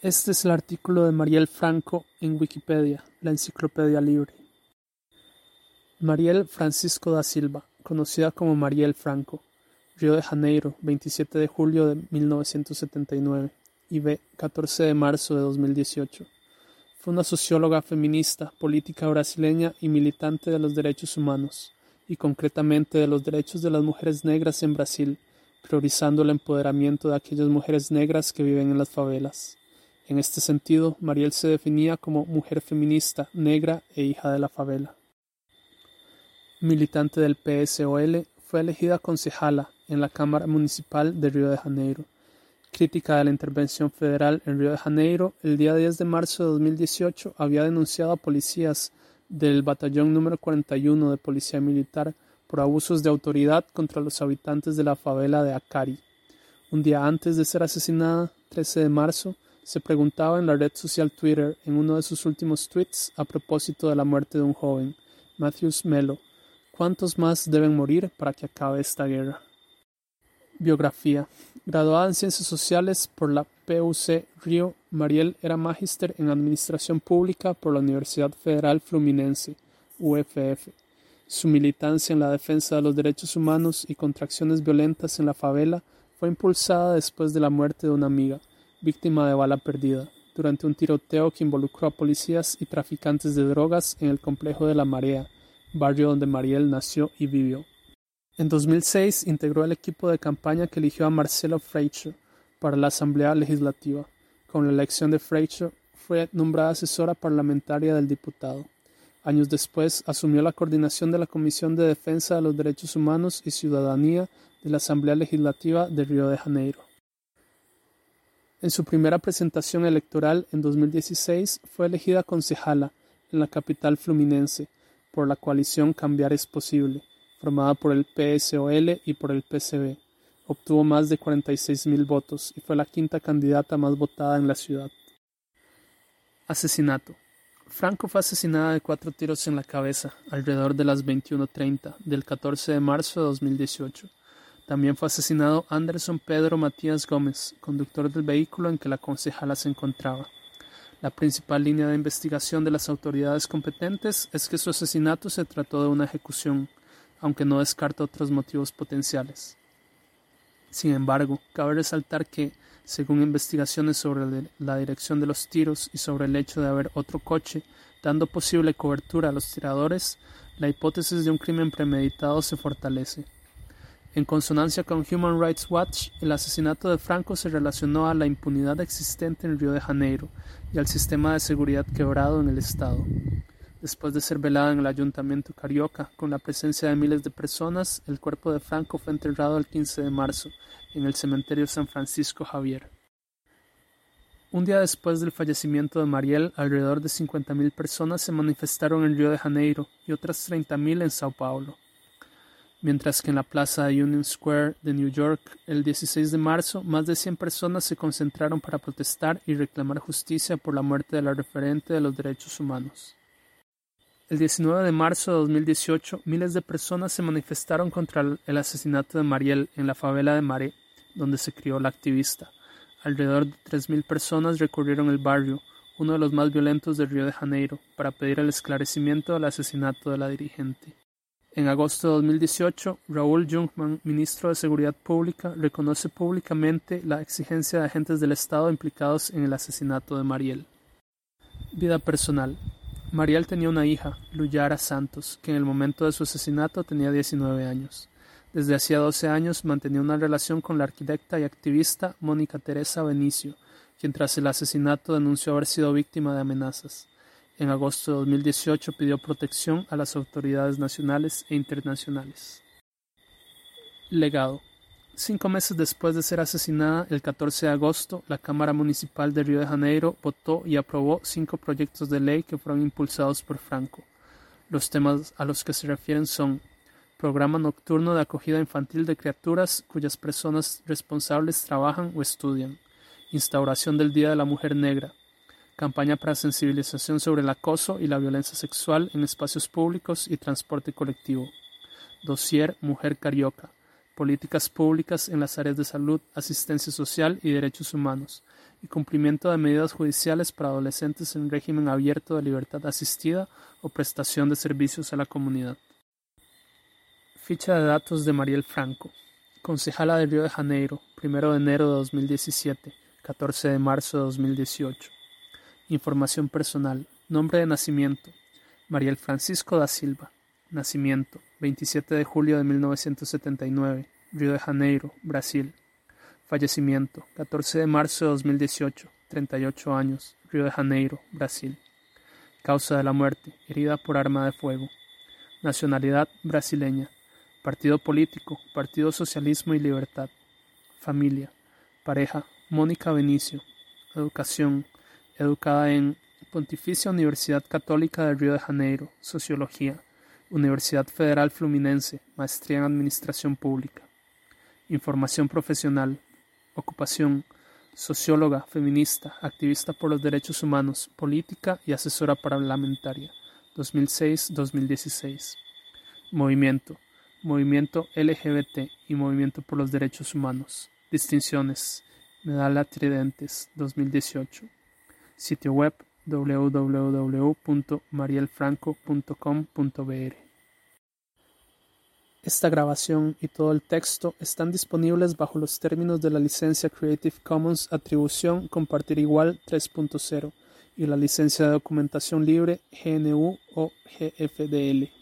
Este es el artículo de Mariel Franco en Wikipedia, la enciclopedia libre. Mariel Francisco da Silva, conocida como Mariel Franco, Río de Janeiro, 27 de julio de 1979 y B, 14 de marzo de 2018. Fue una socióloga feminista, política brasileña y militante de los derechos humanos, y concretamente de los derechos de las mujeres negras en Brasil, priorizando el empoderamiento de aquellas mujeres negras que viven en las favelas. En este sentido, Mariel se definía como mujer feminista, negra e hija de la favela. Militante del PSOL, fue elegida concejala en la Cámara Municipal de Río de Janeiro. Crítica de la intervención federal en Río de Janeiro, el día 10 de marzo de 2018 había denunciado a policías del Batallón número 41 de Policía Militar por abusos de autoridad contra los habitantes de la favela de Acari. Un día antes de ser asesinada, 13 de marzo, se preguntaba en la red social Twitter en uno de sus últimos tweets a propósito de la muerte de un joven, Matthews Melo, ¿cuántos más deben morir para que acabe esta guerra? Biografía. Graduada en Ciencias Sociales por la PUC Río, Mariel era magíster en Administración Pública por la Universidad Federal Fluminense, UFF. Su militancia en la defensa de los derechos humanos y contra acciones violentas en la favela fue impulsada después de la muerte de una amiga, víctima de bala perdida, durante un tiroteo que involucró a policías y traficantes de drogas en el complejo de La Marea, barrio donde Mariel nació y vivió. En 2006 integró el equipo de campaña que eligió a Marcelo Freixo para la Asamblea Legislativa. Con la elección de Freixo fue nombrada asesora parlamentaria del diputado. Años después asumió la coordinación de la Comisión de Defensa de los Derechos Humanos y Ciudadanía de la Asamblea Legislativa de Río de Janeiro. En su primera presentación electoral en 2016 fue elegida concejala en la capital fluminense por la coalición Cambiar es Posible, formada por el PSOL y por el PCB. Obtuvo más de 46.000 votos y fue la quinta candidata más votada en la ciudad. Asesinato. Franco fue asesinada de cuatro tiros en la cabeza alrededor de las 21:30 del 14 de marzo de 2018. También fue asesinado Anderson Pedro Matías Gómez, conductor del vehículo en que la concejala se encontraba. La principal línea de investigación de las autoridades competentes es que su asesinato se trató de una ejecución, aunque no descarta otros motivos potenciales. Sin embargo, cabe resaltar que, según investigaciones sobre la dirección de los tiros y sobre el hecho de haber otro coche dando posible cobertura a los tiradores, la hipótesis de un crimen premeditado se fortalece. En consonancia con Human Rights Watch, el asesinato de Franco se relacionó a la impunidad existente en Río de Janeiro y al sistema de seguridad quebrado en el Estado. Después de ser velada en el ayuntamiento carioca, con la presencia de miles de personas, el cuerpo de Franco fue enterrado el 15 de marzo en el cementerio San Francisco Javier. Un día después del fallecimiento de Mariel, alrededor de 50.000 personas se manifestaron en Río de Janeiro y otras 30.000 en Sao Paulo. Mientras que en la plaza Union Square de New York, el 16 de marzo, más de 100 personas se concentraron para protestar y reclamar justicia por la muerte de la referente de los derechos humanos. El 19 de marzo de 2018, miles de personas se manifestaron contra el asesinato de Mariel en la favela de Maré, donde se crió la activista. Alrededor de 3.000 personas recurrieron el barrio, uno de los más violentos de Río de Janeiro, para pedir el esclarecimiento del asesinato de la dirigente. En agosto de 2018, Raúl Jungmann, ministro de Seguridad Pública, reconoce públicamente la exigencia de agentes del Estado implicados en el asesinato de Mariel. Vida personal. Mariel tenía una hija, Luyara Santos, que en el momento de su asesinato tenía 19 años. Desde hacía 12 años mantenía una relación con la arquitecta y activista Mónica Teresa Benicio, quien tras el asesinato denunció haber sido víctima de amenazas. En agosto de 2018 pidió protección a las autoridades nacionales e internacionales. Legado. Cinco meses después de ser asesinada, el 14 de agosto, la Cámara Municipal de Río de Janeiro votó y aprobó cinco proyectos de ley que fueron impulsados por Franco. Los temas a los que se refieren son Programa nocturno de acogida infantil de criaturas cuyas personas responsables trabajan o estudian. Instauración del Día de la Mujer Negra. Campaña para sensibilización sobre el acoso y la violencia sexual en espacios públicos y transporte colectivo. Dossier Mujer Carioca políticas públicas en las áreas de salud, asistencia social y derechos humanos, y cumplimiento de medidas judiciales para adolescentes en régimen abierto de libertad asistida o prestación de servicios a la comunidad. Ficha de datos de Mariel Franco, concejala de Río de Janeiro, 1 de enero de 2017, 14 de marzo de 2018. Información personal, nombre de nacimiento, Mariel Francisco da Silva, nacimiento, 27 de julio de 1979, Río de Janeiro, Brasil. Fallecimiento, 14 de marzo de 2018, 38 años, Río de Janeiro, Brasil. Causa de la muerte, herida por arma de fuego. Nacionalidad brasileña. Partido político, Partido Socialismo y Libertad. Familia. Pareja, Mónica Benicio. Educación. Educada en Pontificia Universidad Católica de Río de Janeiro. Sociología. Universidad Federal Fluminense. Maestría en Administración Pública. Información profesional. Ocupación socióloga, feminista, activista por los derechos humanos, política y asesora parlamentaria, 2006-2016. Movimiento, Movimiento LGBT y Movimiento por los Derechos Humanos. Distinciones, Medalla Tridentes, 2018. Sitio web www.marielfranco.com.br esta grabación y todo el texto están disponibles bajo los términos de la licencia Creative Commons Atribución Compartir Igual 3.0 y la licencia de documentación libre GNU o GFDL.